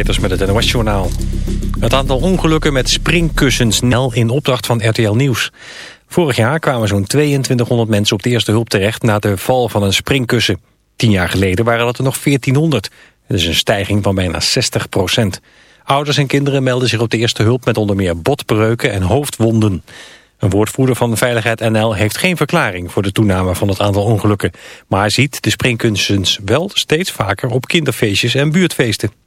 Met het NOS Journaal. Het aantal ongelukken met springkussens snel in opdracht van RTL Nieuws. Vorig jaar kwamen zo'n 2200 mensen op de eerste hulp terecht... na de val van een springkussen. Tien jaar geleden waren dat er nog 1400. Dat is een stijging van bijna 60 procent. Ouders en kinderen melden zich op de eerste hulp... met onder meer botbreuken en hoofdwonden. Een woordvoerder van Veiligheid NL heeft geen verklaring voor de toename van het aantal ongelukken. Maar ziet de springkunstens wel steeds vaker op kinderfeestjes en buurtfeesten.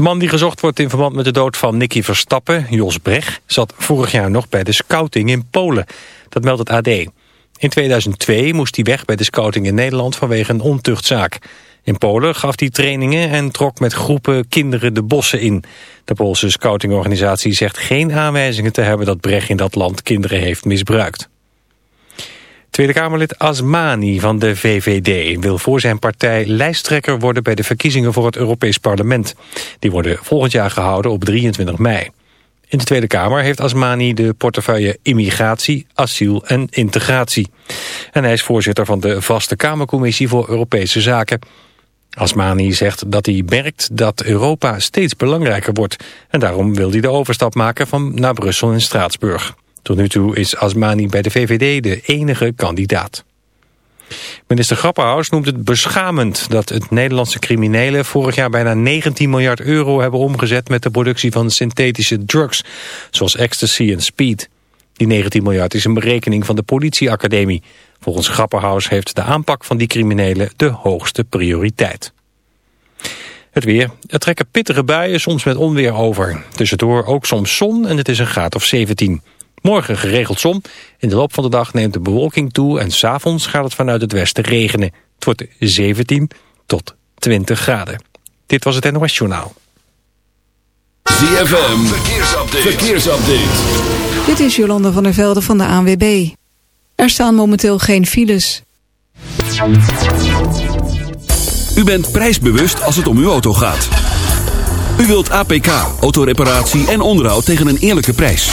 De man die gezocht wordt in verband met de dood van Nicky Verstappen, Jos Brecht, zat vorig jaar nog bij de scouting in Polen. Dat meldt het AD. In 2002 moest hij weg bij de scouting in Nederland vanwege een ontuchtzaak. In Polen gaf hij trainingen en trok met groepen kinderen de bossen in. De Poolse scoutingorganisatie zegt geen aanwijzingen te hebben dat Brecht in dat land kinderen heeft misbruikt. Tweede Kamerlid Asmani van de VVD wil voor zijn partij lijsttrekker worden bij de verkiezingen voor het Europees Parlement. Die worden volgend jaar gehouden op 23 mei. In de Tweede Kamer heeft Asmani de portefeuille immigratie, asiel en integratie. En hij is voorzitter van de Vaste Kamercommissie voor Europese Zaken. Asmani zegt dat hij merkt dat Europa steeds belangrijker wordt. En daarom wil hij de overstap maken van naar Brussel en Straatsburg. Tot nu toe is Asmani bij de VVD de enige kandidaat. Minister Grapperhaus noemt het beschamend dat het Nederlandse criminelen vorig jaar bijna 19 miljard euro hebben omgezet met de productie van synthetische drugs, zoals ecstasy en speed. Die 19 miljard is een berekening van de politieacademie. Volgens Grapperhaus heeft de aanpak van die criminelen de hoogste prioriteit. Het weer. Er trekken pittige buien, soms met onweer over. Tussendoor ook soms zon en het is een graad of 17. Morgen geregeld zon. In de loop van de dag neemt de bewolking toe... en s'avonds gaat het vanuit het westen regenen. Het wordt 17 tot 20 graden. Dit was het NOS Journaal. ZFM. Verkeersupdate. Verkeersupdate. Dit is Jolanda van der Velde van de ANWB. Er staan momenteel geen files. U bent prijsbewust als het om uw auto gaat. U wilt APK, autoreparatie en onderhoud tegen een eerlijke prijs.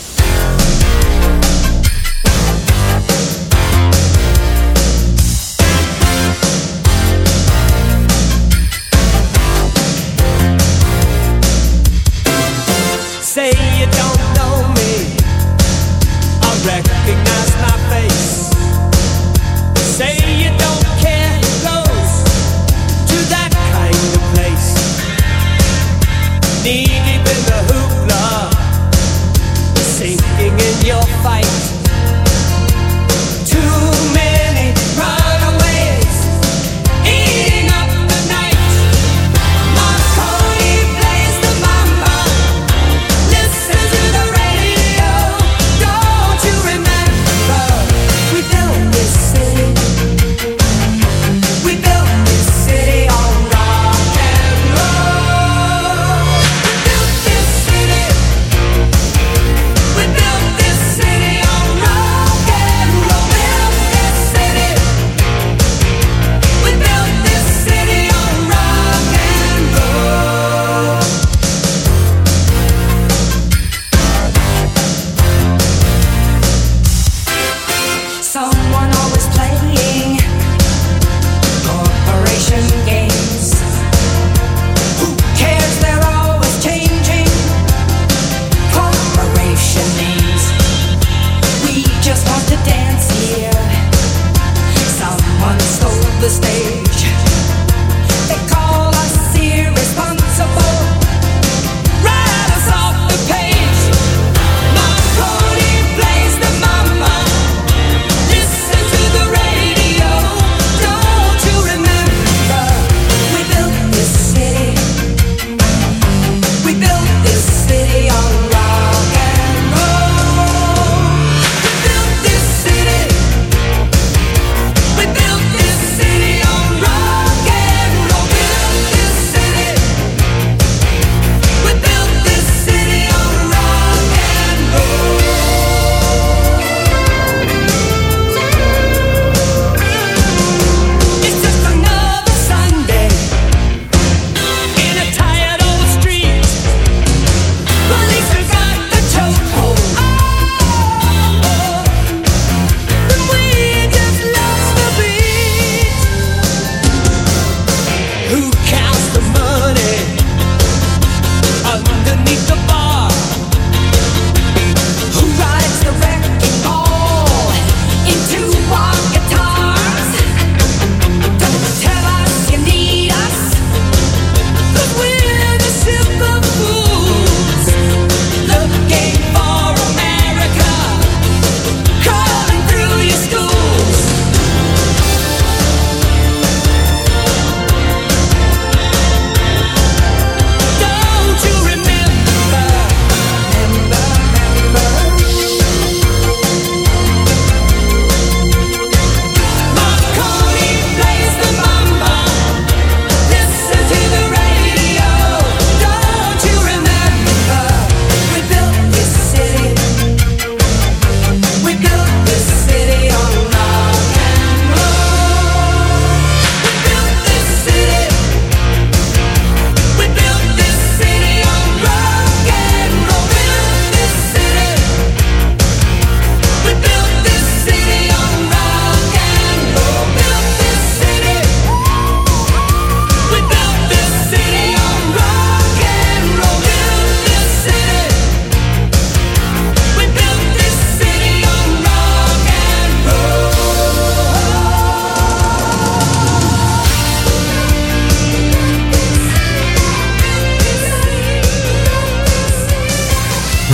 need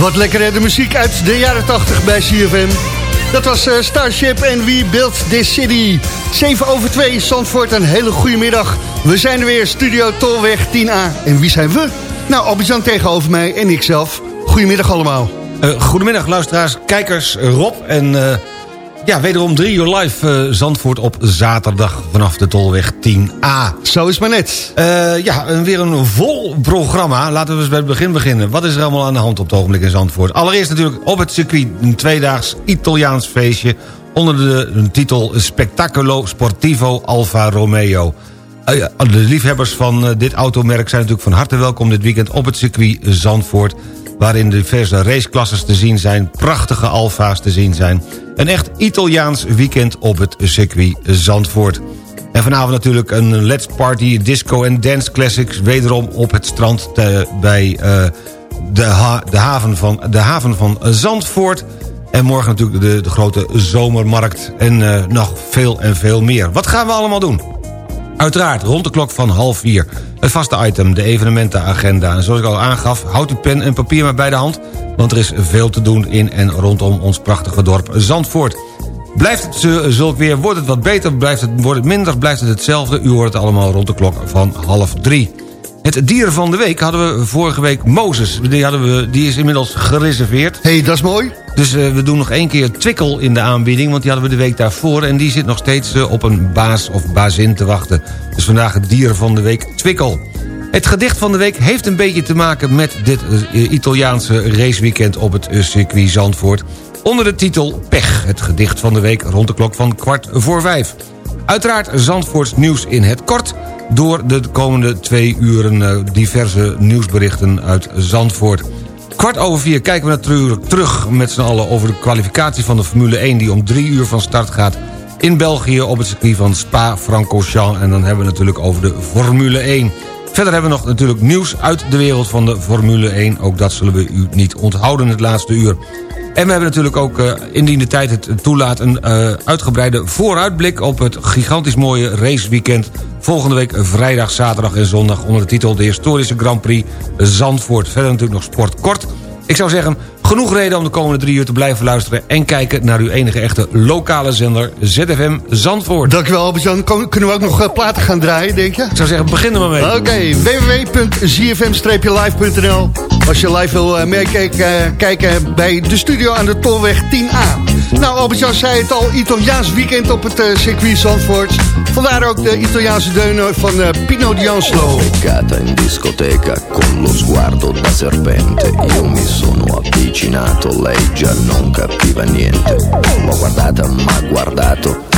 Wat lekker de muziek uit de jaren 80 bij CFM. Dat was eh, Starship en We Built This City. 7 over 2, Zandvoort, een hele goede middag. We zijn er weer, Studio Tolweg 10A. En wie zijn we? Nou, Albert-Jan tegenover mij en ikzelf. Goedemiddag allemaal. Uh, goedemiddag luisteraars, kijkers, Rob en uh, ja, wederom 3 uur live uh, Zandvoort op zaterdag vanaf de Tolweg 10A. Zo is maar net. Uh, ja, weer een vol programma. Laten we eens bij het begin beginnen. Wat is er allemaal aan de hand op het ogenblik in Zandvoort? Allereerst natuurlijk op het circuit een tweedaags Italiaans feestje... onder de, de titel Spectaculo Sportivo Alfa Romeo. Uh, de liefhebbers van dit automerk zijn natuurlijk van harte welkom dit weekend op het circuit Zandvoort waarin diverse raceklasses te zien zijn... prachtige alfa's te zien zijn. Een echt Italiaans weekend op het circuit Zandvoort. En vanavond natuurlijk een Let's Party Disco en Dance Classics... wederom op het strand bij uh, de, de, haven van, de haven van Zandvoort... En morgen natuurlijk de, de grote zomermarkt en uh, nog veel en veel meer. Wat gaan we allemaal doen? Uiteraard, rond de klok van half vier. Het vaste item, de evenementenagenda. En zoals ik al aangaf, houd uw pen en papier maar bij de hand... want er is veel te doen in en rondom ons prachtige dorp Zandvoort. Blijft het zulk weer, wordt het wat beter, blijft het, wordt het minder... blijft het hetzelfde, u hoort het allemaal rond de klok van half drie. Het dier van de week hadden we vorige week Mozes. Die, hadden we, die is inmiddels gereserveerd. hey, dat is mooi. Dus uh, we doen nog één keer Twikkel in de aanbieding... want die hadden we de week daarvoor... en die zit nog steeds uh, op een baas of bazin te wachten. Dus vandaag het dier van de week Twikkel. Het gedicht van de week heeft een beetje te maken... met dit uh, Italiaanse raceweekend op het circuit Zandvoort... onder de titel Pech. Het gedicht van de week rond de klok van kwart voor vijf. Uiteraard Zandvoorts nieuws in het kort door de komende twee uren uh, diverse nieuwsberichten uit Zandvoort. Kwart over vier kijken we natuurlijk terug met z'n allen over de kwalificatie van de Formule 1... die om drie uur van start gaat in België op het circuit van Spa-Francorchamps. En dan hebben we natuurlijk over de Formule 1. Verder hebben we nog natuurlijk nieuws uit de wereld van de Formule 1. Ook dat zullen we u niet onthouden het laatste uur. En we hebben natuurlijk ook, uh, indien de tijd het toelaat... een uh, uitgebreide vooruitblik op het gigantisch mooie raceweekend... volgende week vrijdag, zaterdag en zondag... onder de titel de historische Grand Prix Zandvoort. Verder natuurlijk nog sport kort. Ik zou zeggen, genoeg reden om de komende drie uur te blijven luisteren... en kijken naar uw enige echte lokale zender ZFM Zandvoort. Dankjewel Albert-Jan. Kunnen we ook nog uh, platen gaan draaien, denk je? Ik zou zeggen, begin er maar mee. Oké, okay, www.zfm-live.nl Als je live wil uh, meekijken kijken bij de studio aan de Tolweg 10A. Nou, Albert-Jan zei het al, Italiaans weekend op het uh, circuit Zandvoort. Vandaar ook de Italiaanse deunen van uh, Pino D'Anslo. in discoteca con lo sguardo da serpente. Io mi sono avvicinato, lei già non capiva niente. L'ho guardata, ma guardato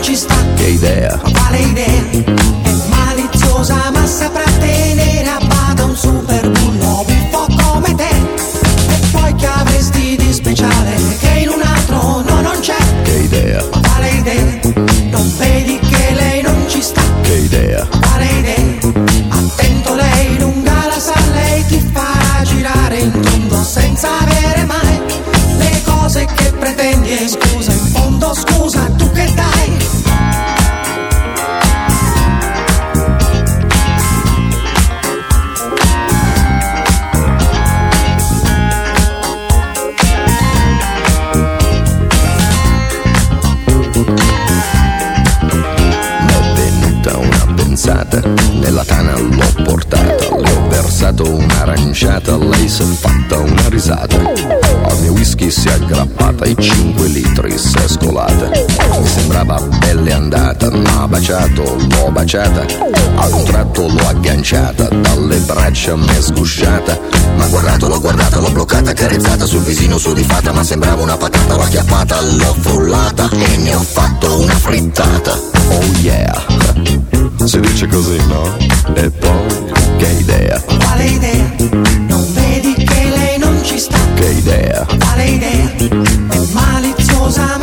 non ci sta? Che idea? Quale idea? È maliziosa ma saprà baciato, l'ho baciata, a un tratto l'ho agganciata, dalle braccia mi è sgusciata, ma guardato, l'ho guardata, l'ho bloccata, carezzata sul visino sudifata, ma sembrava una patata, l'ho acchiappata, l'ho frullata e ne ho fatto una frittata. Oh yeah! Si dice così, no? E poi, che idea? Quale idea? Non vedi che lei non ci sta? Che idea? Quale idea? È maliziosa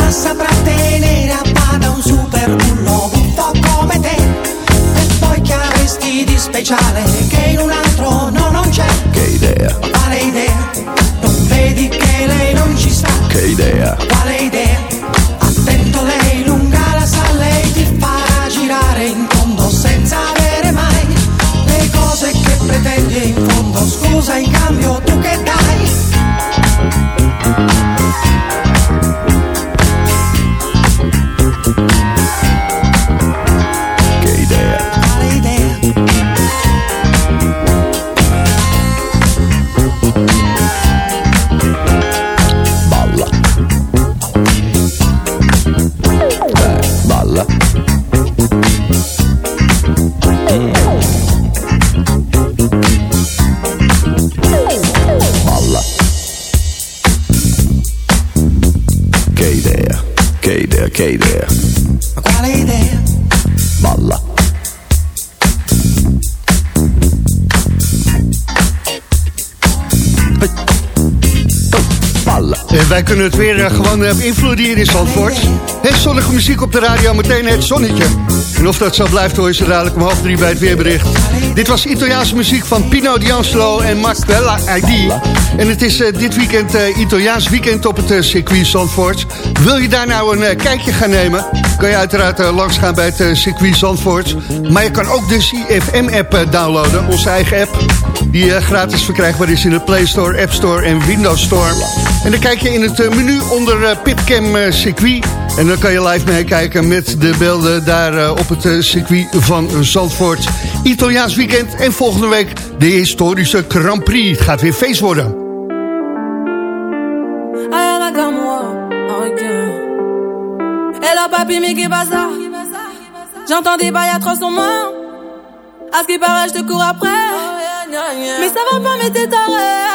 kunnen het weer eh, gewoon uh, beïnvloeden hier in Zandvoort. Het zonnige muziek op de radio, meteen het zonnetje. En of dat zo blijft hoor, is er dadelijk om half drie bij het weerbericht. Dit was Italiaanse muziek van Pino D'Angelo en Marquella ID. En het is eh, dit weekend Italiaans weekend op het circuit Zandvoort. Wil je daar nou een kijkje gaan nemen? Kan je uiteraard langs gaan bij het circuit Zandvoort. Maar je kan ook de CFM-app downloaden, onze eigen app. Die gratis verkrijgbaar is in de Play Store, App Store en Windows Store. En dan kijk je in het menu onder Pipcam Circuit. En dan kan je live meekijken met de beelden daar op het circuit van Zandvoort. Italiaans weekend en volgende week de historische Grand Prix. Het gaat weer feest worden. Ça J'entends des bails à 300 morts. À ce qui paraît, je te cours après. Mais ça va pas, mais t'es taré.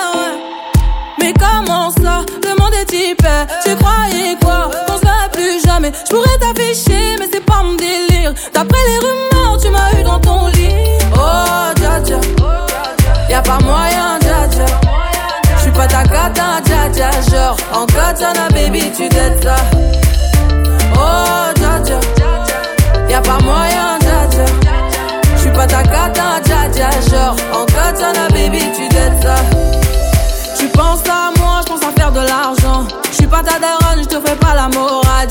Mais comment ça Le monde est hyper. Tu croyais quoi Qu'on se plus jamais. Je pourrais t'afficher, mais c'est pas mon délire. D'après les rumeurs, tu m'as eu dans ton lit. Oh, dja dja. Y'a pas moyen, dja dja. J'suis pas ta cata, dja dja. Genre, en katana, baby, tu t'aides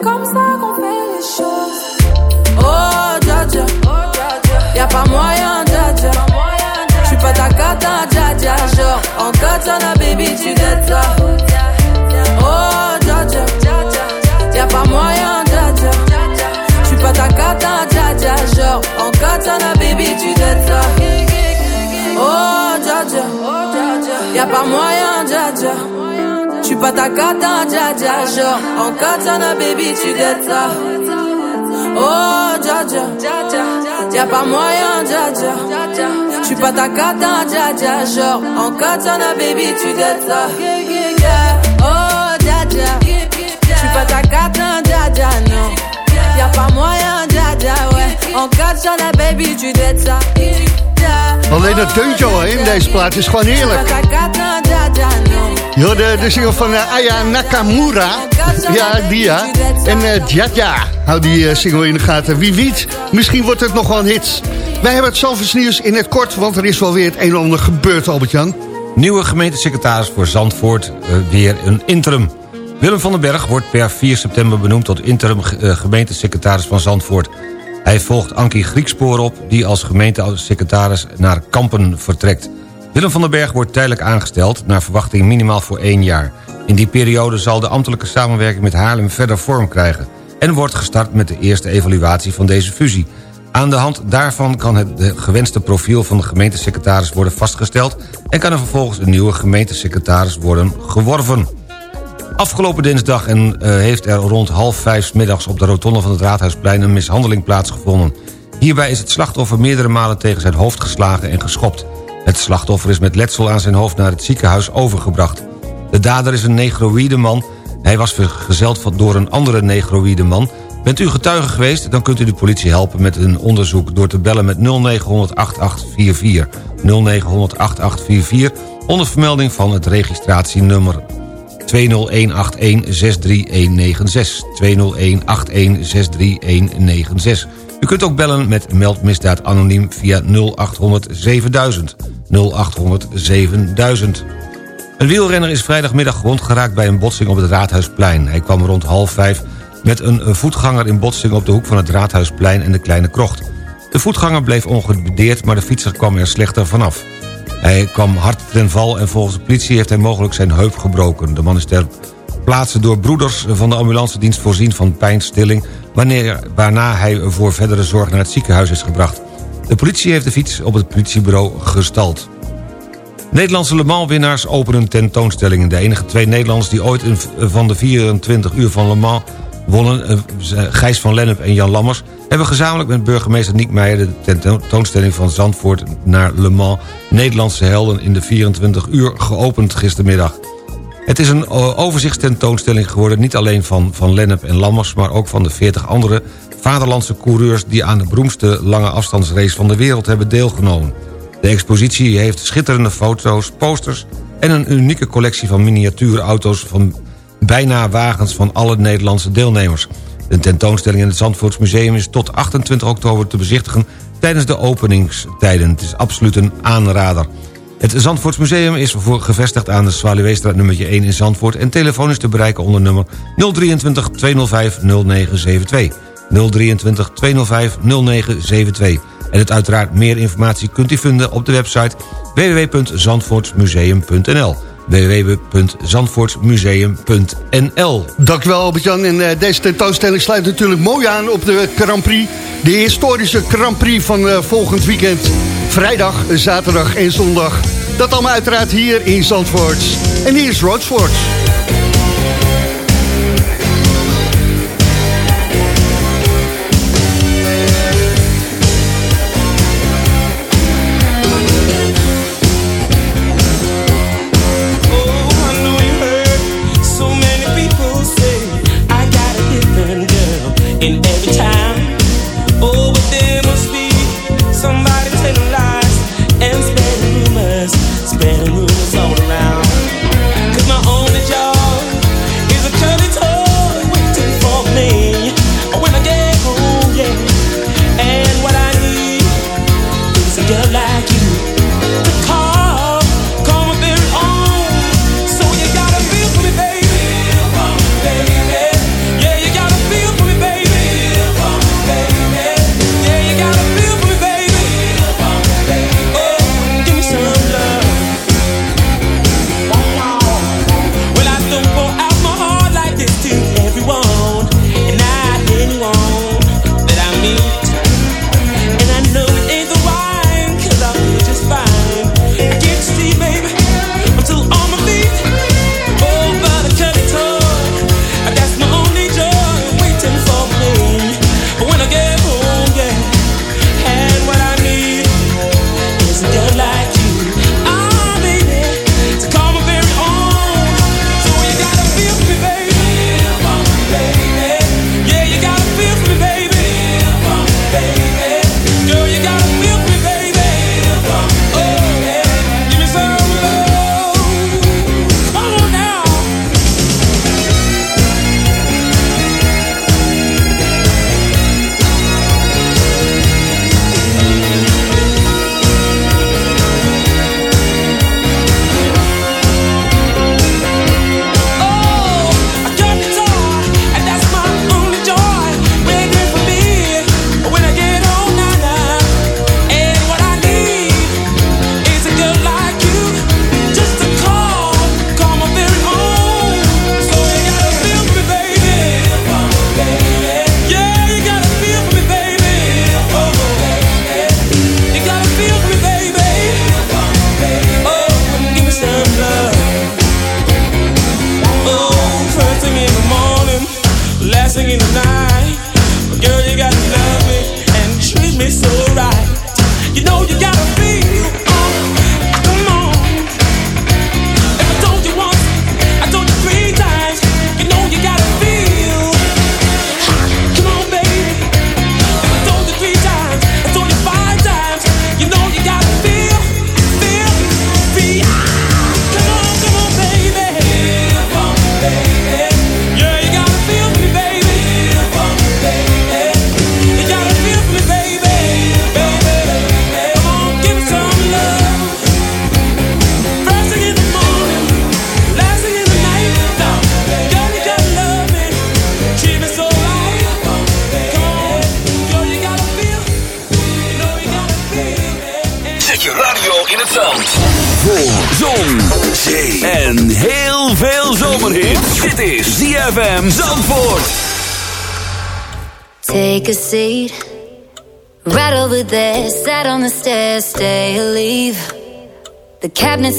C'est comme ça qu'on fait les choses. Oh, dja dja, y'a pas moyen, dja dja. J'suis pas ta cata, dja dja. Genre, en katana, baby, tu dettes ça. Oh, dja dja, y'a pas moyen, dja dja. J'suis pas ta cata, dja dja. Genre, en katana, baby, tu dettes ça. Oh, dja dja. Y'a pas moyen, dja dja. Pas ta cata, dja dja. Genre, en katana, baby, tu dettes ça. Oh, dja dja. Y'a pas moyen, dja dja. J'suis pas ta cata, dja dja. Genre, en katana, baby, tu dettes ça. Oh, dja dja. J'suis pas ta cata, dja dja, non. Y'a pas moyen, dja dja, ouais. En katana, baby, tu dettes ça. Alleen dat deuntje al in deze plaat is gewoon heerlijk. Yo, de, de single van uh, Aya Nakamura. Ja, die ja. En uh, Djadja, hou die uh, single in de gaten. Wie weet, misschien wordt het nog wel een hit. Wij hebben het Zalvers nieuws in het kort, want er is wel weer het een en ander gebeurd, Albert-Jan. Nieuwe gemeentesecretaris voor Zandvoort, weer een interim. Willem van den Berg wordt per 4 september benoemd tot interim gemeentesecretaris van Zandvoort. Hij volgt Ankie Griekspoor op, die als gemeentesecretaris naar Kampen vertrekt. Willem van den Berg wordt tijdelijk aangesteld, naar verwachting minimaal voor één jaar. In die periode zal de ambtelijke samenwerking met Haarlem verder vorm krijgen... en wordt gestart met de eerste evaluatie van deze fusie. Aan de hand daarvan kan het gewenste profiel van de gemeentesecretaris worden vastgesteld... en kan er vervolgens een nieuwe gemeentesecretaris worden geworven. Afgelopen dinsdag en, uh, heeft er rond half vijf middags op de rotonde van het Raadhuisplein een mishandeling plaatsgevonden. Hierbij is het slachtoffer meerdere malen tegen zijn hoofd geslagen en geschopt. Het slachtoffer is met letsel aan zijn hoofd naar het ziekenhuis overgebracht. De dader is een negroïde man. Hij was vergezeld door een andere negroïde man. Bent u getuige geweest, dan kunt u de politie helpen met een onderzoek... door te bellen met 0900 8844. 0900 8844 onder vermelding van het registratienummer 201816396. 201816396. U kunt ook bellen met meldmisdaad anoniem via 0800 7000. 0800 7000. Een wielrenner is vrijdagmiddag gewond geraakt bij een botsing op het Raadhuisplein. Hij kwam rond half vijf met een voetganger in botsing op de hoek van het Raadhuisplein en de Kleine Krocht. De voetganger bleef ongedeerd, maar de fietser kwam er slechter vanaf. Hij kwam hard ten val en volgens de politie heeft hij mogelijk zijn heup gebroken. De man is ter plaatse door broeders van de ambulancedienst voorzien van pijnstilling... Wanneer, waarna hij voor verdere zorg naar het ziekenhuis is gebracht. De politie heeft de fiets op het politiebureau gestald. Nederlandse Le Mans-winnaars openen tentoonstellingen. De enige twee Nederlanders die ooit van de 24 uur van Le Mans wonnen... Eh, Gijs van Lennep en Jan Lammers... hebben gezamenlijk met burgemeester Niek Meijer... de tentoonstelling van Zandvoort naar Le Mans... Nederlandse helden in de 24 uur geopend gistermiddag. Het is een eh, overzichtstentoonstelling geworden... niet alleen van Van Lennep en Lammers... maar ook van de 40 andere vaderlandse coureurs... die aan de beroemdste lange afstandsrace van de wereld hebben deelgenomen. De expositie heeft schitterende foto's, posters... en een unieke collectie van miniatuurauto's... van bijna wagens van alle Nederlandse deelnemers. De tentoonstelling in het Zandvoortsmuseum is tot 28 oktober te bezichtigen... tijdens de openingstijden. Het is absoluut een aanrader. Het Zandvoortsmuseum is voor gevestigd aan de Zwaluweestraat nummer 1 in Zandvoort... en telefoon is te bereiken onder nummer 023 205 0972. 023 205 0972. En het uiteraard meer informatie kunt u vinden op de website www.zandvoortsmuseum.nl www.zandvoortsmuseum.nl Dankjewel Albert-Jan. En uh, deze tentoonstelling sluit natuurlijk mooi aan op de Grand Prix. De historische Grand Prix van uh, volgend weekend. Vrijdag, zaterdag en zondag. Dat allemaal uiteraard hier in Zandvoort. En hier is Roadsport.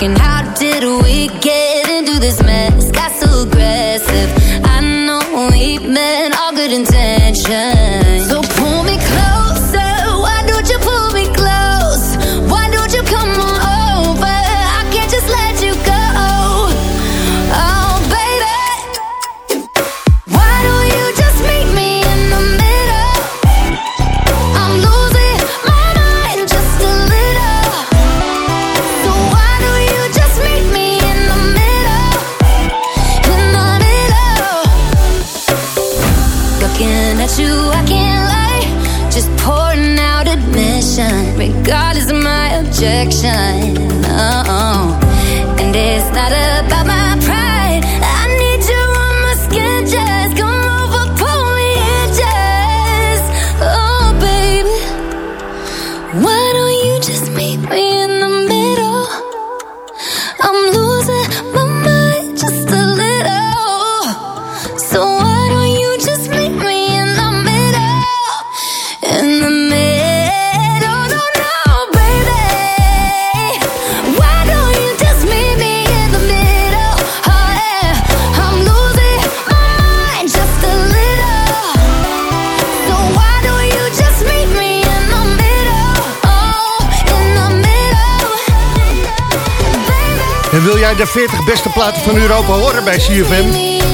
broken. How did we get into this mess? Got jij de 40 beste platen van Europa horen bij CFM?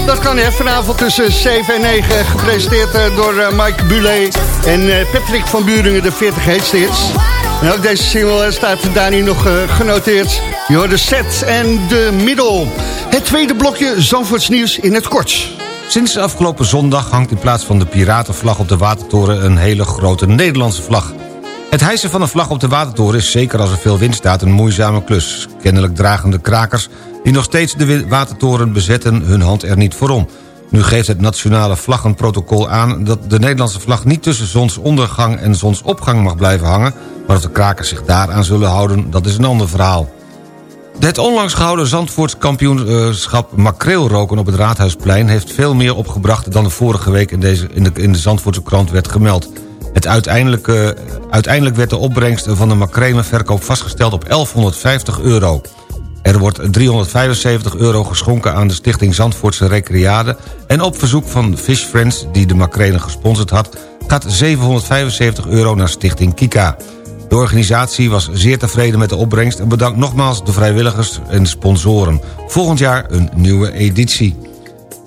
Dat kan hè, vanavond tussen 7 en 9. Gepresenteerd eh, door eh, Mike Bulet en eh, Patrick van Buringen, de 40 heetste hits. En ook deze single staat daar niet nog genoteerd. Je hoort de set en de middel. Het tweede blokje Zandvoorts nieuws in het kort. Sinds afgelopen zondag hangt in plaats van de piratenvlag op de Watertoren... een hele grote Nederlandse vlag. Het hijsen van een vlag op de Watertoren is zeker als er veel wind staat een moeizame klus. Kennelijk dragen de krakers die nog steeds de Watertoren bezetten hun hand er niet voor om. Nu geeft het nationale vlaggenprotocol aan dat de Nederlandse vlag niet tussen zonsondergang en zonsopgang mag blijven hangen... maar of de krakers zich daaraan zullen houden, dat is een ander verhaal. Het onlangs gehouden Zandvoorts kampioenschap makreelroken op het Raadhuisplein... heeft veel meer opgebracht dan de vorige week in, deze, in, de, in de Zandvoortse krant werd gemeld. Het uiteindelijke, uiteindelijk werd de opbrengst van de makrelenverkoop vastgesteld op 1150 euro. Er wordt 375 euro geschonken aan de stichting Zandvoortse Recreade... en op verzoek van Fish Friends, die de makrelen gesponsord had... gaat 775 euro naar stichting Kika. De organisatie was zeer tevreden met de opbrengst... en bedankt nogmaals de vrijwilligers en sponsoren. Volgend jaar een nieuwe editie.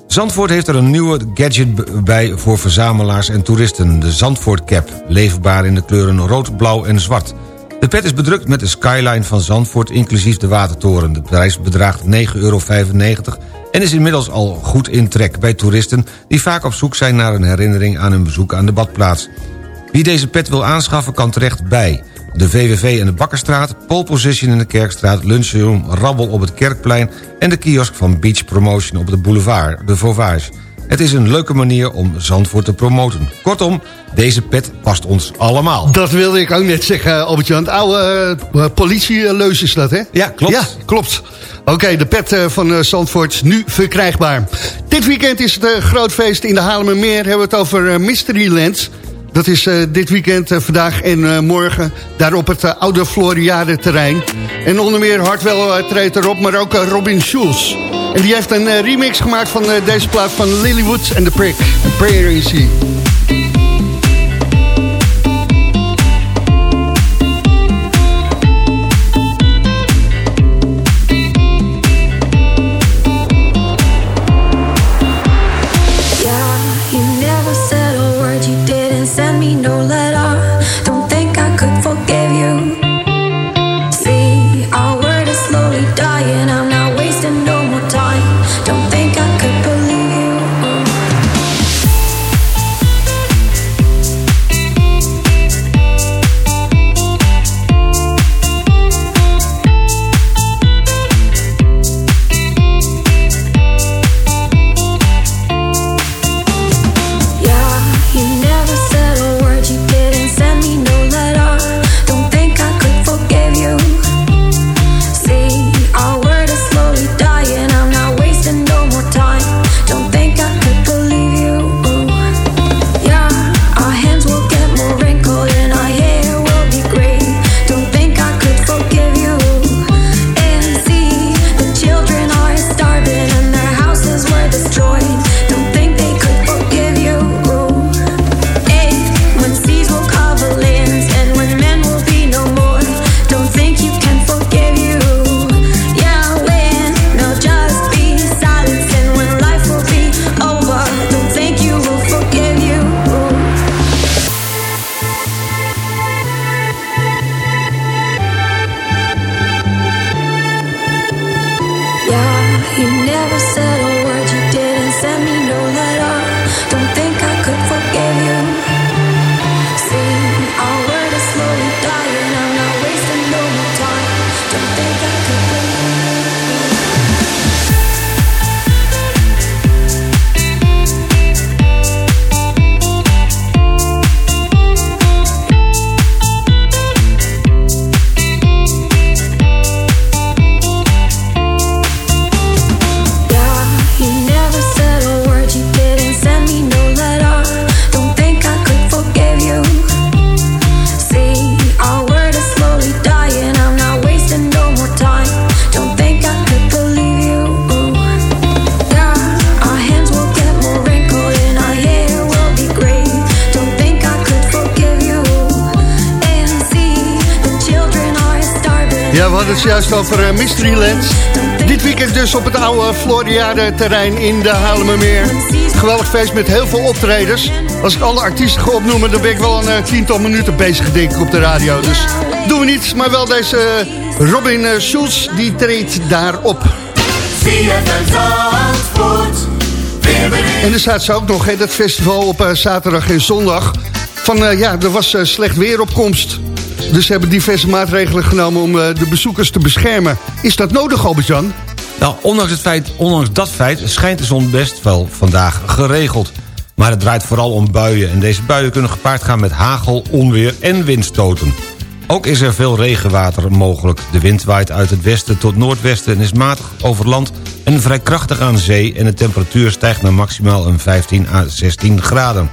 Zandvoort heeft er een nieuwe gadget bij voor verzamelaars en toeristen. De Zandvoort Cap, leefbaar in de kleuren rood, blauw en zwart. De pet is bedrukt met de skyline van Zandvoort, inclusief de watertoren. De prijs bedraagt 9,95 euro en is inmiddels al goed in trek bij toeristen... die vaak op zoek zijn naar een herinnering aan hun bezoek aan de badplaats. Wie deze pet wil aanschaffen kan terecht bij... de VVV en de Bakkerstraat, Pole Position in de Kerkstraat... Lunchroom Rabbel op het Kerkplein... en de kiosk van Beach Promotion op de boulevard, de Vauvage. Het is een leuke manier om Zandvoort te promoten. Kortom, deze pet past ons allemaal. Dat wilde ik ook net zeggen, Albert-Jan. Het oude uh, politieleus is dat, hè? Ja, klopt. Ja, klopt. Oké, de pet uh, van uh, Zandvoort nu verkrijgbaar. Dit weekend is het groot feest in de Haarlemmermeer. Hebben we het over Mysteryland. Dat is eh, dit weekend, eh, vandaag en eh, morgen, daar op het oude Floriade terrein. En onder meer Hartwell treedt erop, maar ook Robin Schulz. En die heeft een remix gemaakt van deze plaat van Lilywood en The Prick. Prayer is terrein in de Haarlemmermeer. Geweldig feest met heel veel optredens. Als ik alle artiesten ga opnoemen, dan ben ik wel een uh, tiental minuten bezig denk ik op de radio. Dus doen we niet, maar wel deze uh, Robin uh, Schulz, die treedt daarop. En er staat ze ook nog, hè, dat festival op zaterdag en zondag. Van ja, er was slecht weeropkomst. Dus ze hebben diverse maatregelen genomen om eh, de bezoekers te beschermen. Is dat nodig, Albert-Jan? Nou, ondanks, het feit, ondanks dat feit schijnt de zon best wel vandaag geregeld. Maar het draait vooral om buien. En deze buien kunnen gepaard gaan met hagel, onweer en windstoten. Ook is er veel regenwater mogelijk. De wind waait uit het westen tot noordwesten en is matig over land en vrij krachtig aan zee... en de temperatuur stijgt naar maximaal een 15 à 16 graden.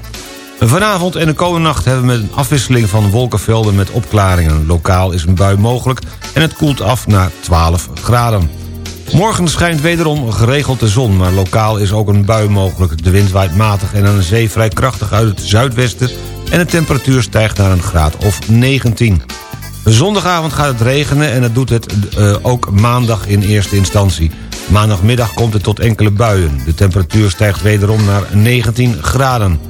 Vanavond en de komende nacht hebben we een afwisseling van wolkenvelden met opklaringen. Lokaal is een bui mogelijk en het koelt af naar 12 graden. Morgen schijnt wederom geregeld de zon, maar lokaal is ook een bui mogelijk. De wind waait matig en aan de zee vrij krachtig uit het zuidwesten... en de temperatuur stijgt naar een graad of 19. Zondagavond gaat het regenen en dat doet het uh, ook maandag in eerste instantie. Maandagmiddag komt het tot enkele buien. De temperatuur stijgt wederom naar 19 graden.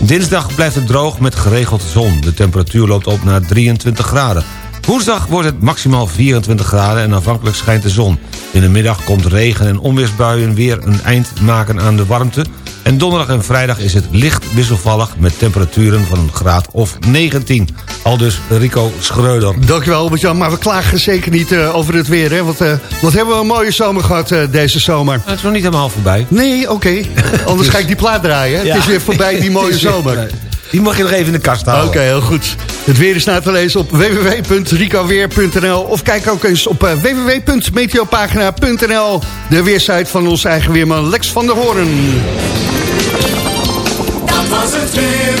Dinsdag blijft het droog met geregeld zon. De temperatuur loopt op naar 23 graden. Woensdag wordt het maximaal 24 graden en afhankelijk schijnt de zon. In de middag komt regen en onweersbuien weer een eind maken aan de warmte... En donderdag en vrijdag is het licht wisselvallig... met temperaturen van een graad of 19. Al dus Rico Schreuder. Dankjewel Albert-Jan, maar we klagen zeker niet uh, over het weer. Hè? Want uh, wat hebben we een mooie zomer gehad uh, deze zomer. Het is nog niet helemaal voorbij. Nee, oké. Anders ga ik die plaat draaien. Hè? Ja. Het is weer voorbij die mooie zomer. Die mag je nog even in de kast houden. Oké, heel goed. Het weer is na te lezen op www.ricoweer.nl of kijk ook eens op eh, www.meteopagina.nl. De weersite van ons eigen weerman Lex van der Hoorn. Dat was het weer.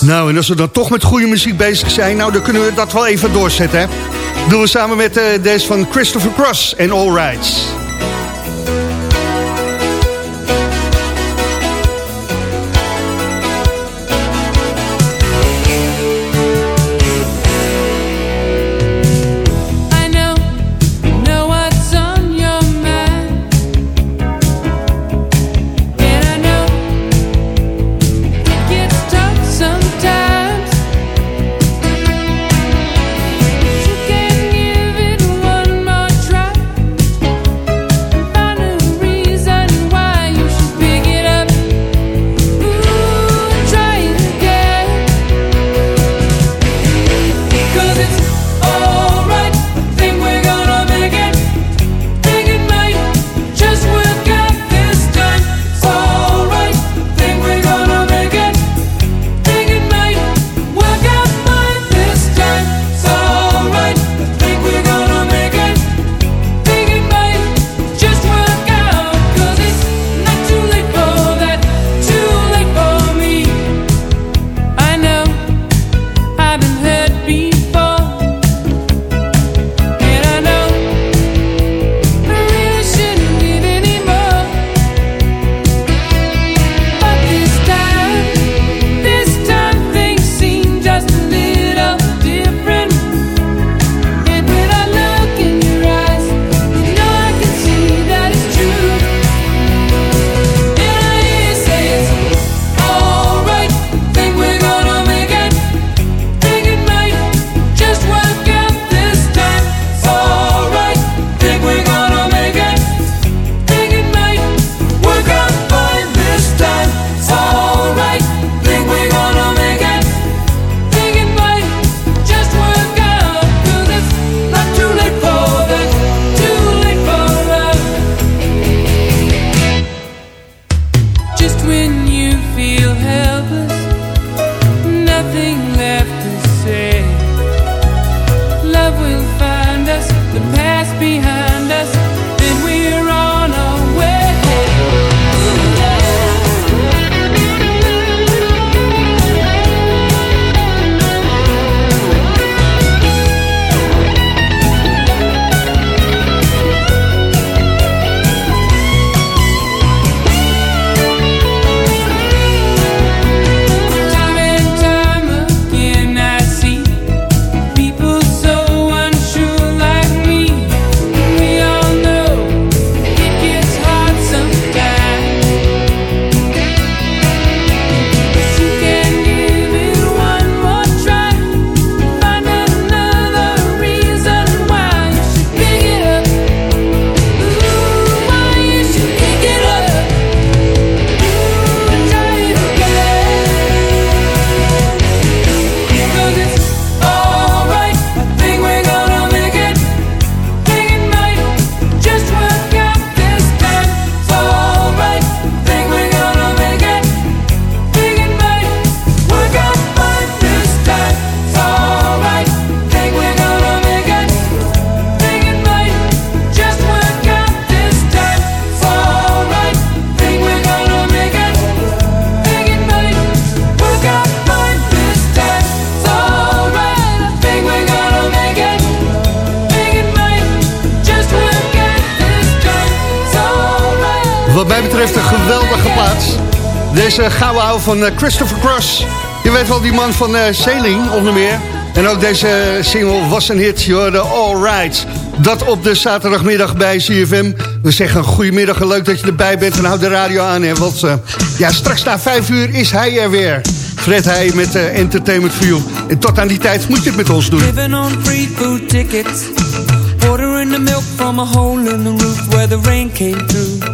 Nou, en als we dan toch met goede muziek bezig zijn... nou, dan kunnen we dat wel even doorzetten, hè? Doen we samen met eh, deze van Christopher Cross en All Rights. Deze gouden oude van eh, Christopher Cross. Je weet wel, die man van uh, Sailing onder meer. En ook deze single was een hit, je hoorde All Right. Dat op de zaterdagmiddag bij CFM. We zeggen goedemiddag en leuk dat je erbij bent en houd de radio aan. Hè, want uh, ja, straks na vijf uur is hij er weer. Fred hij met uh, Entertainment View. En tot aan die tijd moet je het met ons doen. Living on free food tickets. The milk from a hole in the roof where the rain came through.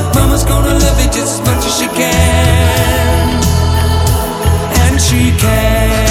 Mama's gonna love you just as much as she can. And she can.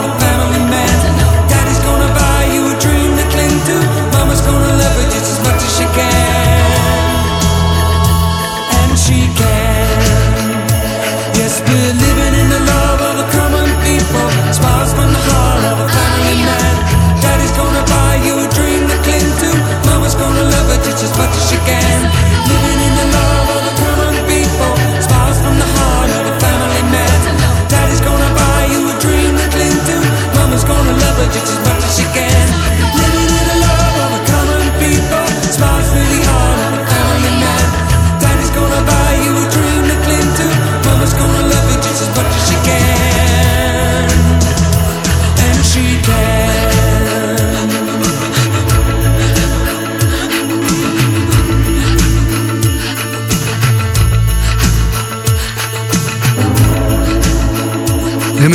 sé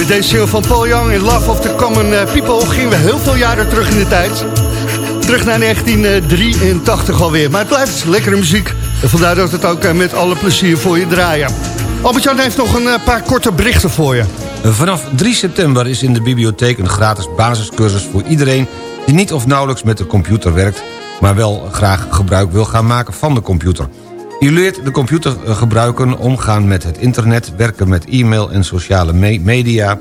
deze single van Paul Young in Love of the Common eh, People gingen we heel veel jaren terug in de tijd. Terug naar 1983 alweer. Maar het blijft lekkere muziek. En vandaar dat het ook eh, met alle plezier voor je draaien. Albert-Jan heeft nog een eh, paar korte berichten voor je. Vanaf 3 september is in de bibliotheek een gratis basiscursus voor iedereen... die niet of nauwelijks met de computer werkt... maar wel graag gebruik wil gaan maken van de computer. U leert de computer gebruiken, omgaan met het internet... werken met e-mail en sociale me- media...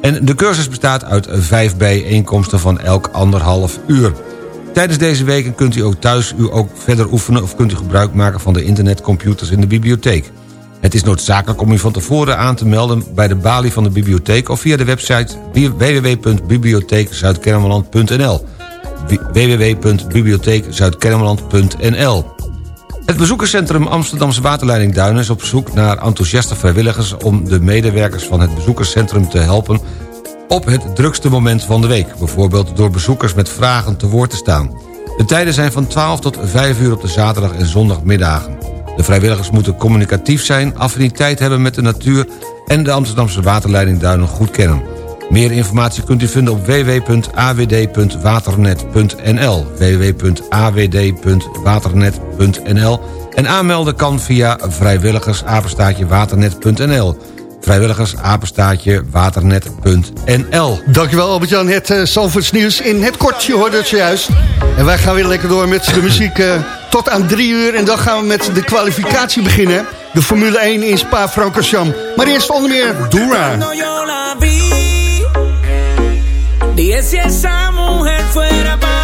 en de cursus bestaat uit vijf bijeenkomsten van elk anderhalf uur. Tijdens deze weken kunt u ook thuis u ook verder oefenen... of kunt u gebruik maken van de internetcomputers in de bibliotheek. Het is noodzakelijk om u van tevoren aan te melden... bij de balie van de bibliotheek of via de website www.bibliotheekzuidkennemerland.nl www.bibliotheekzuidkennemerland.nl Het bezoekerscentrum Amsterdamse Waterleiding Duinen... is op zoek naar enthousiaste vrijwilligers... om de medewerkers van het bezoekerscentrum te helpen... op het drukste moment van de week. Bijvoorbeeld door bezoekers met vragen te woord te staan. De tijden zijn van 12 tot 5 uur op de zaterdag en zondagmiddagen. De vrijwilligers moeten communicatief zijn, affiniteit hebben met de natuur... en de Amsterdamse waterleiding Duinen goed kennen. Meer informatie kunt u vinden op www.awd.waternet.nl www.awd.waternet.nl En aanmelden kan via vrijwilligersapenstaatje waternet.nl vrijwilligersapenstaatje waternet.nl Dankjewel Albert-Jan, het uh, Zalvoorts nieuws in het kort, je hoorde het zojuist. En wij gaan weer lekker door met de muziek uh, tot aan drie uur. En dan gaan we met de kwalificatie beginnen. De Formule 1 in Spa-Francorchamps. Maar eerst onder meer Dura. Dije si esa mujer fuera para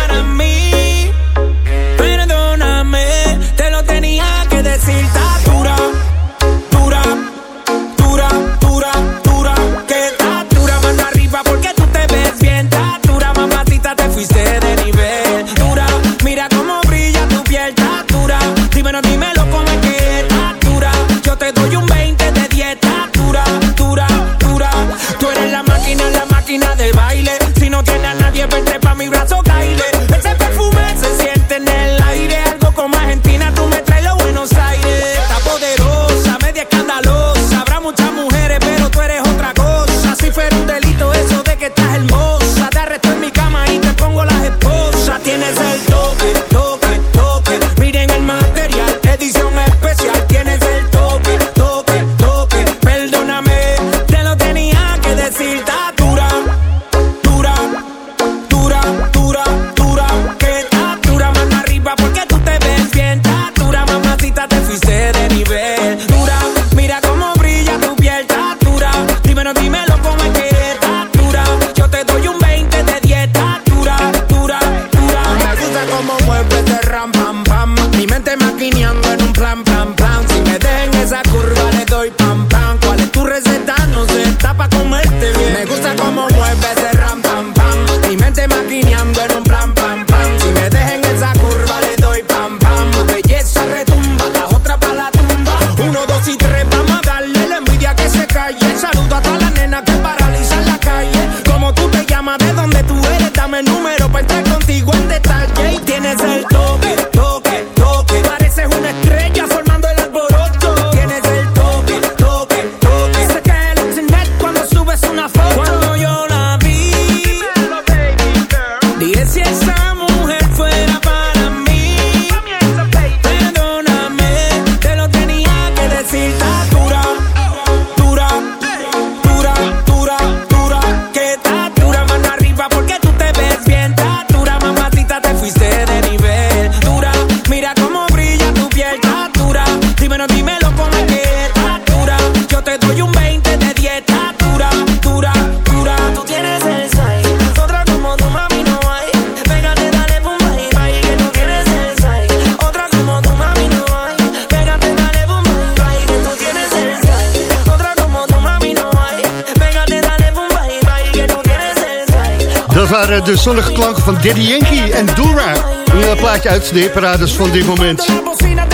waren de zonnige klanken van Daddy Yankee en Dura. Een eh, plaatje uit de parades van dit moment.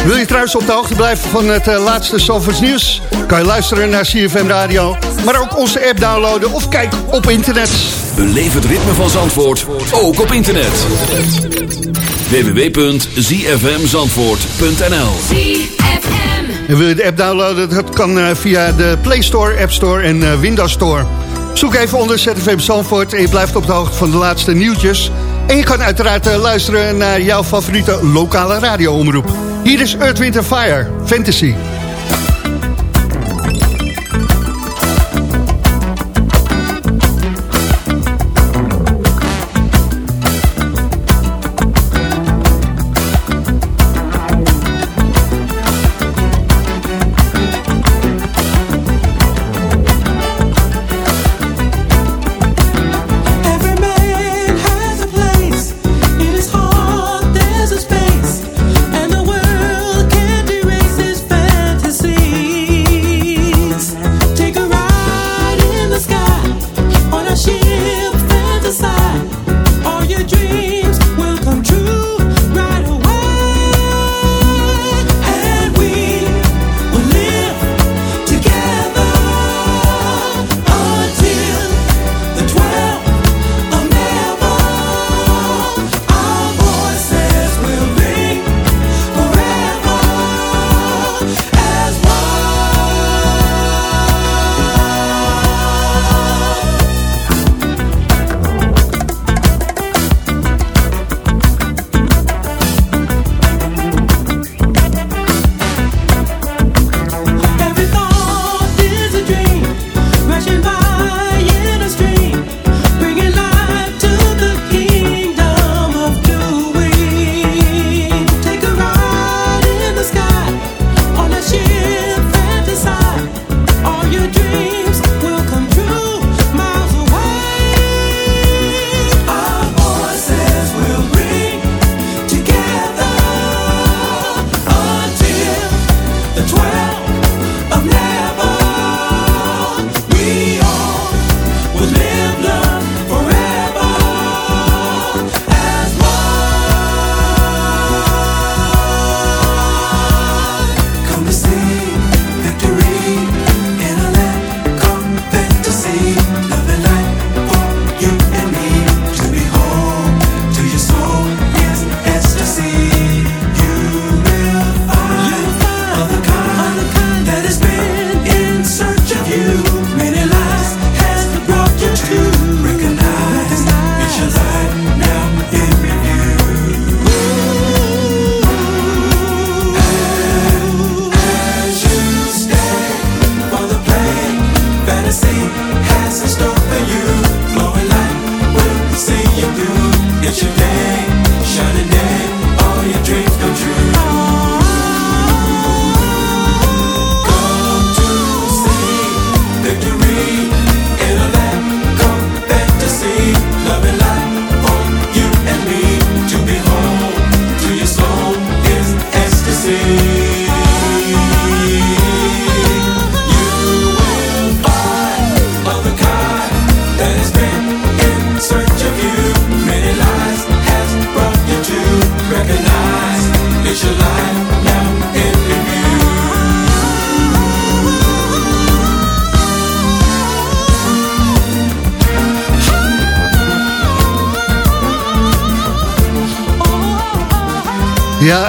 Wil je trouwens op de hoogte blijven van het eh, laatste Zalvers nieuws? Kan je luisteren naar CFM Radio, maar ook onze app downloaden of kijk op internet. Beleef het ritme van Zandvoort, ook op internet. www.zfmzandvoort.nl En wil je de app downloaden? Dat kan eh, via de Play Store, App Store en eh, Windows Store. Zoek even onder ZFM Zandvoort en je blijft op de hoogte van de laatste nieuwtjes. En je kan uiteraard eh, luisteren naar jouw favoriete lokale radioomroep. Hier is Earth, Fire, Fantasy.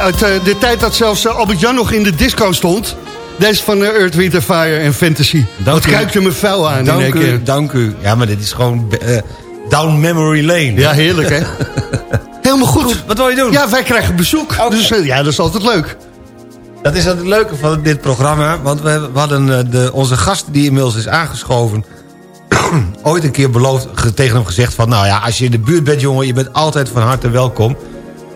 Uit eh, de tijd dat zelfs eh, Albert-Jan nog in de disco stond. Deze van uh, Earth, Wind Fire en Fantasy. Dank Wat kijkt u me vuil aan Dank in één u, keer. dank u. Ja, maar dit is gewoon eh, down memory lane. Ja, heerlijk hè. Helemaal goed. Wat wil je doen? Ja, wij krijgen bezoek. Dus eh, ja, dat is altijd leuk. Dat is het leuke van dit programma. Want we, hadden eh, de, onze gast die inmiddels is aangeschoven... ooit een keer beloofd, ge- tegen hem gezegd van... nou ja, als je in de buurt bent, jongen, je bent altijd van harte welkom.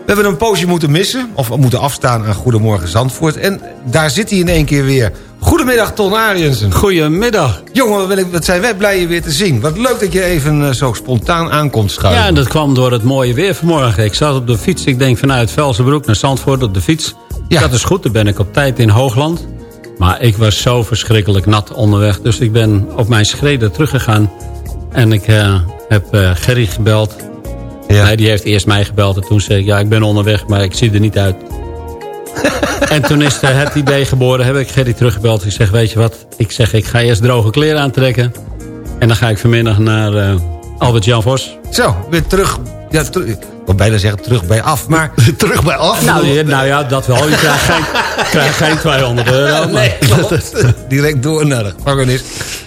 We hebben een poosje moeten missen, of moeten afstaan aan Goedemorgen Zandvoort. En daar zit hij in één keer weer. Goedemiddag, Ton Ariensen. Goedemiddag. Jongen, wat zijn wij blij je weer te zien. Wat leuk dat je even eh, zo spontaan aankomt schuiven. Ja, dat kwam door het mooie weer vanmorgen. Ik zat op de fiets, ik denk vanuit Velsenbroek naar Zandvoort op de fiets. Dat is goed, dan ben ik op tijd in Hoogland. Maar ik was zo verschrikkelijk nat onderweg. Dus ik ben op mijn schreden teruggegaan. En ik eh, heb eh, Gerry gebeld. Nee, die heeft eerst mij gebeld. En toen zei ik, ja, ik ben onderweg, maar ik zie er niet uit. en toen is het idee geboren, heb ik Gerry teruggebeld. Ik zeg, weet je wat? Ik zeg, ik ga eerst droge kleren aantrekken. En dan ga ik vanmiddag naar eh, Albert-Jan Vos. Zo, weer terug. Ja, terug. Ik wil bijna zeggen terug bij af, maar... terug bij af? Nou, ja, nou ja, dat wel. Je krijgt geen, krijgt geen 200 euro. maar- Nee, klopt. Direct door naar de gevangenis.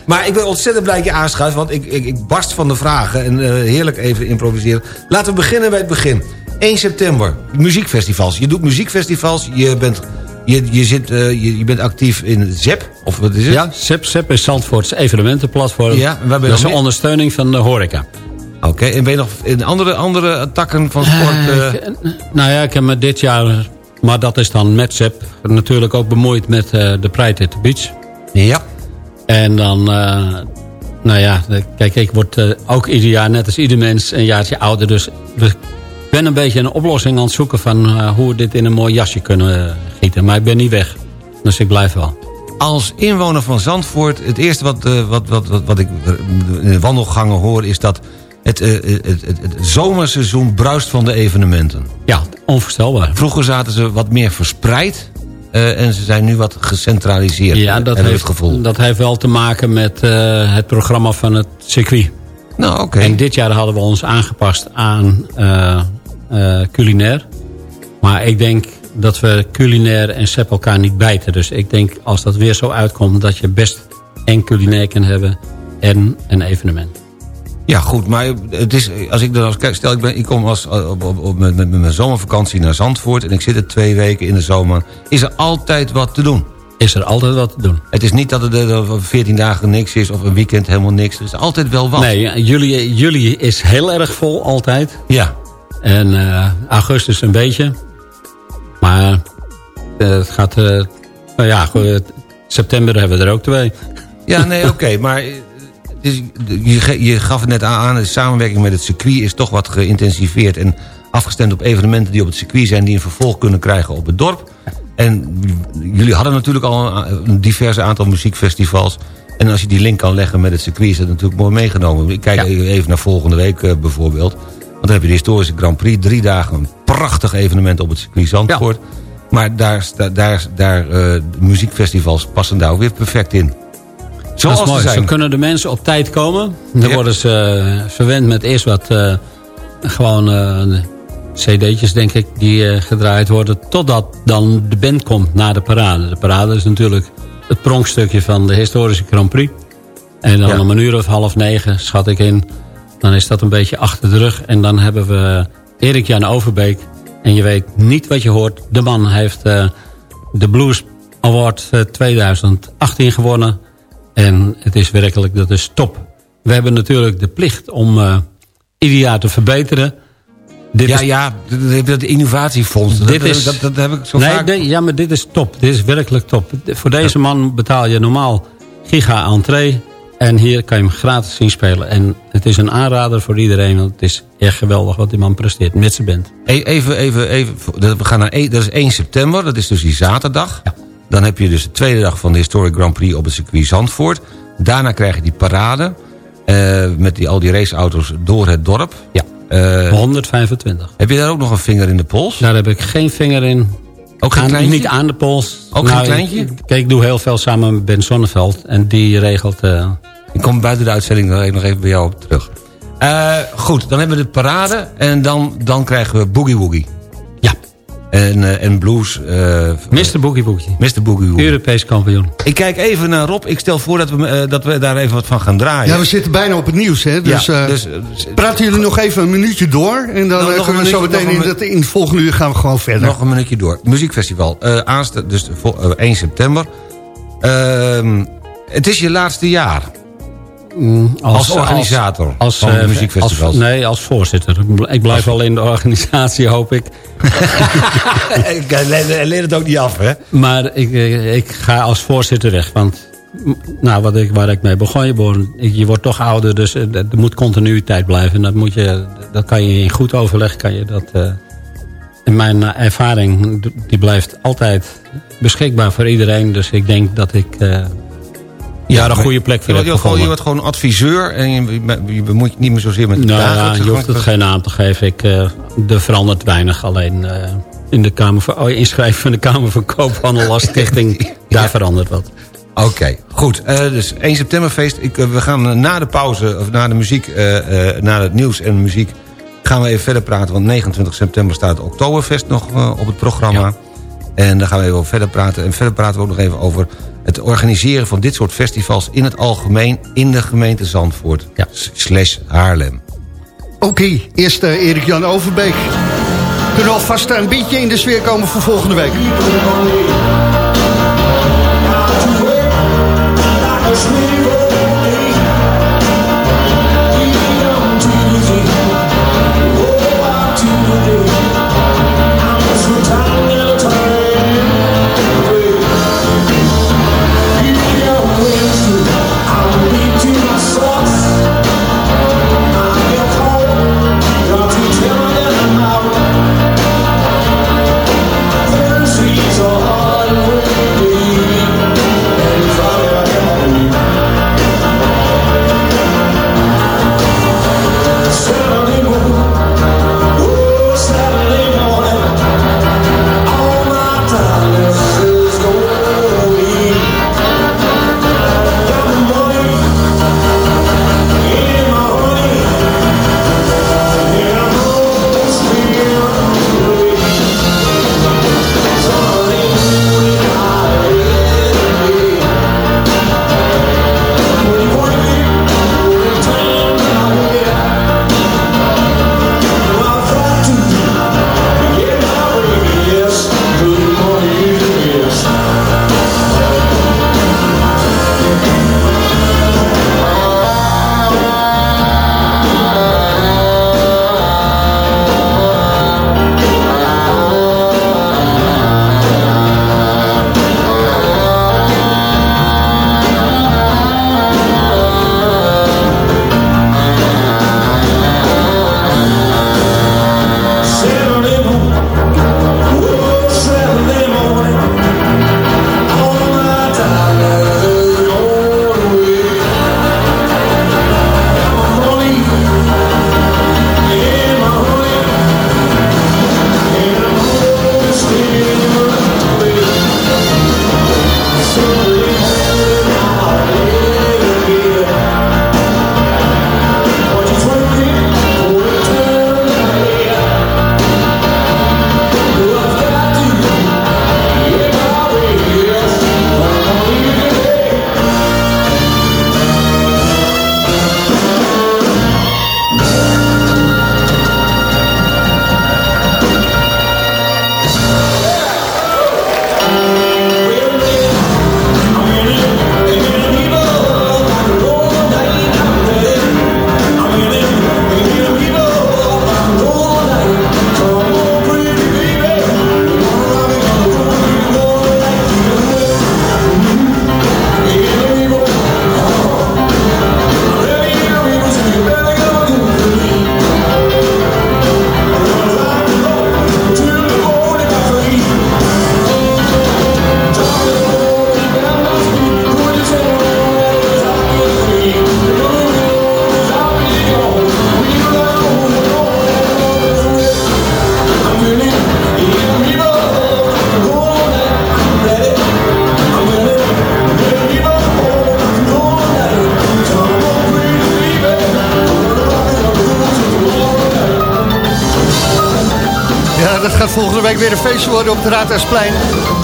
Maar ik ben ontzettend blij dat je aanschuift, want ik, ik, ik barst van de vragen. En eh, heerlijk even improviseren. Laten we beginnen bij het begin. 1 september, muziekfestivals. Je doet muziekfestivals, je bent, je, je zit, eh, je, je bent actief in ZEP, of wat is het? Ja, SEP, SEP is Zandvoorts evenementenplatform. Ja, en waar ben je dat is een ondersteuning van de horeca. Oké, en ben je nog in andere, andere takken van sport? Eh, nou ja, ik heb me dit jaar, maar dat is dan met SEP... natuurlijk ook bemoeid met de Pride at the Beach. Ja. En dan, nou ja, kijk, ik word ook ieder jaar, net als ieder mens, een jaartje ouder. Dus ik ben een beetje een oplossing aan het zoeken van hoe we dit in een mooi jasje kunnen gieten. Maar ik ben niet weg, dus ik blijf wel. Als inwoner van Zandvoort, het eerste wat, wat, wat, wat, wat ik in de wandelgangen hoor... is dat het, eh, het, het, het zomerseizoen bruist van de evenementen. Ja, onvoorstelbaar. Vroeger zaten ze wat meer verspreid... eh, en ze zijn nu wat gecentraliseerd. Ja, dat heeft, het gevoel. dat heeft wel te maken met eh, het programma van het circuit. Nou, oké. En dit jaar hadden we ons aangepast aan eh, eh, culinair. Maar ik denk dat we culinair en SEP elkaar niet bijten. Dus ik denk als dat weer zo uitkomt... dat je best en culinair kan hebben en een evenement. Ja, goed, maar het is, als ik dan als, kijk, stel ik, ben, ik kom als, op, op, op, met, met mijn zomervakantie naar Zandvoort... en ik zit er twee weken in de zomer, is er altijd wat te doen. Is er altijd wat te doen. Het is niet dat er er 14 dagen niks is of een weekend helemaal niks. Er is altijd wel wat. Nee, juli, juli is heel erg vol altijd. Ja. En eh, augustus een beetje. Maar eh, het gaat... eh, nou ja, eh, september hebben we er ook twee. Ja, nee, oké, maar je, je gaf het net aan, de samenwerking met het circuit is toch wat geïntensiveerd... en afgestemd op evenementen die op het circuit zijn... die een vervolg kunnen krijgen op het dorp. En jullie hadden natuurlijk al een, diverse aantal muziekfestivals... en als je die link kan leggen met het circuit is dat natuurlijk mooi meegenomen. Ik kijk even naar volgende week eh, bijvoorbeeld... want dan heb je de historische Grand Prix, drie dagen... een prachtig evenement op het circuit Zandvoort... Maar daar, daar, daar, eh, muziekfestivals passen daar ook weer perfect in. Zoals dat is ze zijn. Zo kunnen de mensen op tijd komen. Dan Ja. worden ze eh, verwend met eerst wat eh, gewoon eh, cd'tjes, denk ik, die gedraaid worden. Totdat dan de band komt na de parade. De parade is natuurlijk het pronkstukje van de historische Grand Prix. En dan Ja. om een uur of half negen, schat ik in. Dan is dat een beetje achter de rug. En dan hebben we Erik Jan Overbeek. En je weet niet wat je hoort. De man heeft de Blues Award eh, 2018 gewonnen. En het is werkelijk, dat is top. We hebben natuurlijk de plicht om eh, ieder jaar te verbeteren. Dit ja, is, ja, dat innovatiefonds. Dat, dit dat, is, dat, dat heb ik zo nee, vaak... nee, ja, maar dit is top. Dit is werkelijk top. Voor deze man betaal je normaal giga entree. En hier kan je hem gratis zien spelen. En het is een aanrader voor iedereen. Want het is echt geweldig wat die man presteert met zijn band. E- Even, even, even. We gaan naar, één- dat is 1 september, dat is dus die zaterdag. Dan heb je dus de tweede dag van de Historic Grand Prix op het circuit Zandvoort. Daarna krijg je die parade. eh, met die, al die raceauto's door het dorp. Ja. Eh, 125. heb je daar ook nog een vinger in de pols? Daar heb ik geen vinger in. Ook geen Aan- kleintje? Niet aan de pols. Ook geen kleintje? ik- Kijk, ik doe heel veel samen met Ben Sonneveld. En die regelt... eh, Ik kom buiten de uitzending nog nog even bij jou op terug. Eh, goed, dan hebben we de parade. En dan, dan krijgen we Boogie Woogie. En, eh, en blues. eh, Mr. Boogie Boogie. Mr. Boogie Woogie. Europees kampioen. Ik kijk even naar Rob. Ik stel voor dat we, eh, dat we daar even wat van gaan draaien. Ja, we zitten bijna op het nieuws, hè? Dus, Ja, eh, dus, praten jullie nog even een minuutje door... en dan Nog- nog kunnen we zo meteen in, het, in het volgende uur gaan we gewoon verder. Nog een minuutje door. Muziekfestival. eh aansta dus de vol- eh, 1 september. Ehm, het is je laatste jaar. Als organisator van de eh, muziekfestivals. als- nee, als voorzitter. Ik blijf wel in de organisatie, hoop ik. ik eh, leer het ook niet af, hè? Maar ik, eh, ik ga als voorzitter weg. Want nou, wat ik, waar ik mee begon, je, wordt- je wordt toch ouder. Dus er moet continuïteit blijven. En dat, moet je, dat kan je in goed overleg. Kan je dat, en mijn ervaring die blijft altijd beschikbaar voor iedereen. Dus ik denk dat ik ja, een goede plek voor je, je, je, wordt gewoon adviseur en je, je bemoeit je niet meer zozeer met de Nou ja, dagelijkse je hoeft het geen naam te geven. Ik, eh, er verandert weinig. Alleen eh, in de Kamer van, oh, inschrijven van de Kamer van Koophandel als stichting, daar verandert wat. Oké, goed. Eh, dus 1 septemberfeest. Ik, we gaan na de pauze, of na de muziek, na het nieuws en muziek... gaan we even verder praten, want 29 september staat Oktoberfest nog op het programma. En daar gaan we even over verder praten. En verder praten we ook nog even over het organiseren van dit soort festivals... in het algemeen in de gemeente Zandvoort. Slash Haarlem. Oké, eerst eh, Erik-Jan Overbeek. Kunnen we alvast een beetje in de sfeer komen voor volgende week.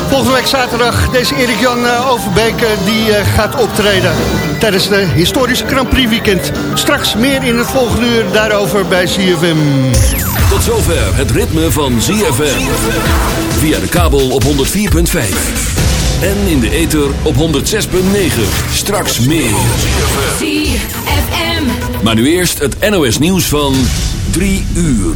Volgende week zaterdag deze Erik-Jan uh, Overbeek uh, die uh, gaat optreden tijdens de historische Grand Prix weekend. Straks meer in het volgende uur daarover bij CFM. Tot zover het ritme van ZFM. Via de kabel op 104.5. En in de ether op 106.9. Straks meer. ZFM. Maar nu eerst het NOS nieuws van 3 uur.